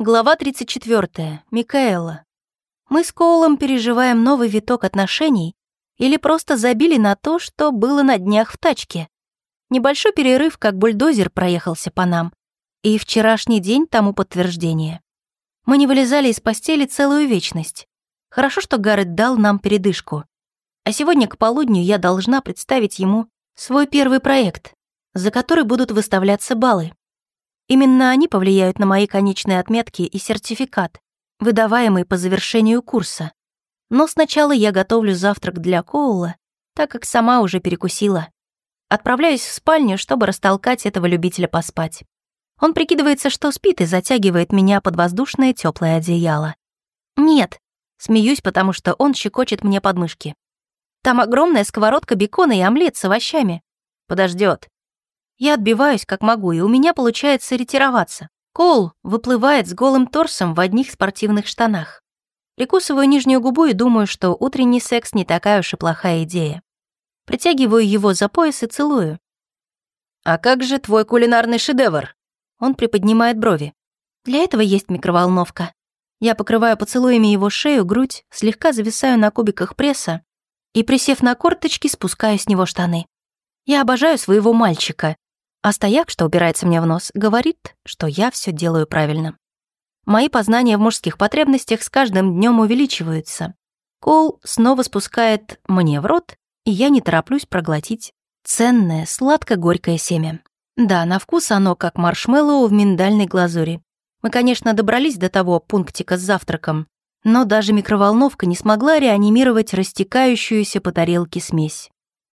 Глава 34. Микаэла. Мы с Коулом переживаем новый виток отношений или просто забили на то, что было на днях в тачке. Небольшой перерыв, как бульдозер, проехался по нам. И вчерашний день тому подтверждение. Мы не вылезали из постели целую вечность. Хорошо, что Гаррет дал нам передышку. А сегодня к полудню я должна представить ему свой первый проект, за который будут выставляться баллы. Именно они повлияют на мои конечные отметки и сертификат, выдаваемый по завершению курса. Но сначала я готовлю завтрак для Коула, так как сама уже перекусила. Отправляюсь в спальню, чтобы растолкать этого любителя поспать. Он прикидывается, что спит и затягивает меня под воздушное теплое одеяло. Нет, смеюсь, потому что он щекочет мне подмышки. Там огромная сковородка бекона и омлет с овощами. Подождет. Я отбиваюсь как могу, и у меня получается ретироваться. Коул выплывает с голым торсом в одних спортивных штанах. Прикусываю нижнюю губу и думаю, что утренний секс не такая уж и плохая идея. Притягиваю его за пояс и целую. «А как же твой кулинарный шедевр?» Он приподнимает брови. «Для этого есть микроволновка». Я покрываю поцелуями его шею, грудь, слегка зависаю на кубиках пресса и, присев на корточки, спускаю с него штаны. Я обожаю своего мальчика, а стояк, что упирается мне в нос, говорит, что я все делаю правильно. Мои познания в мужских потребностях с каждым днем увеличиваются. Кол снова спускает мне в рот, и я не тороплюсь проглотить ценное сладко-горькое семя. Да, на вкус оно как маршмеллоу в миндальной глазури. Мы, конечно, добрались до того пунктика с завтраком, но даже микроволновка не смогла реанимировать растекающуюся по тарелке смесь.